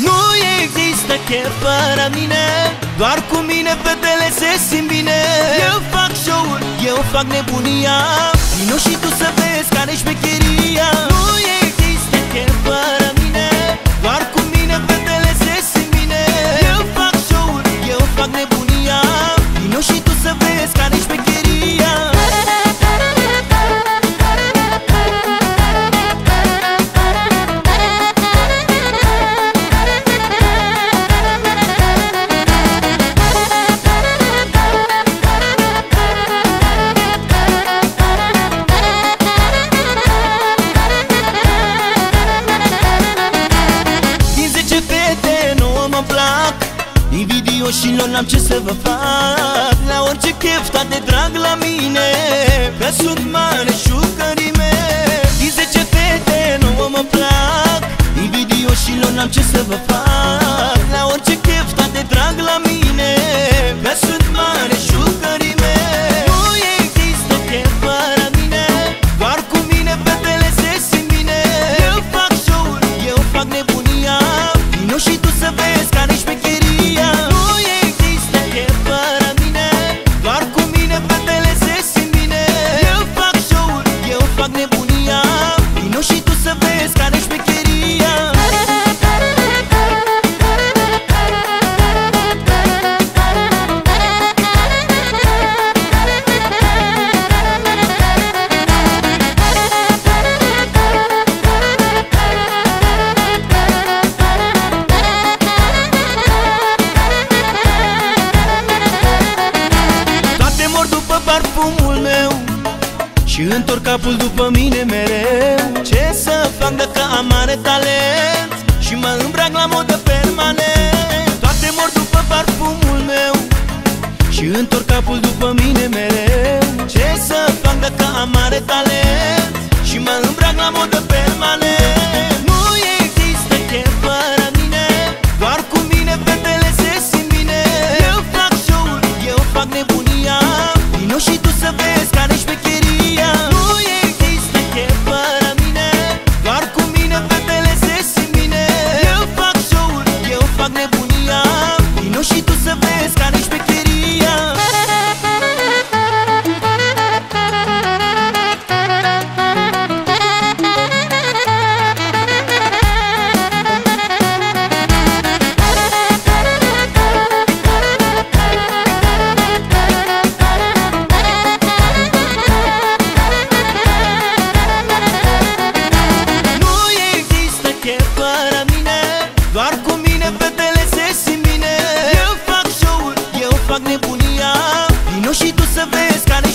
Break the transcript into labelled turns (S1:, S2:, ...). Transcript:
S1: Nu există chef fără mine Doar cu mine fetele se simt bine. Eu fac show-uri, eu fac nebunia Vino și tu să vezi care-i șmecheria Invidioșilor n-am ce să vă fac. La orice chef toate drag la mine. Că sunt mare șucărime. Din Și întorc capul după mine mereu. Ce să fac dacă am mare talent? Și mă îmbrac la modă permanent. Toate mor după parfumul meu. Și întorc capul după mine mereu. Ce să fac dacă am mare talent? Și mă îmbrac la modă mine, fetele se simine. Eu fac show-uri, eu fac nebunia Vino și tu să vezi care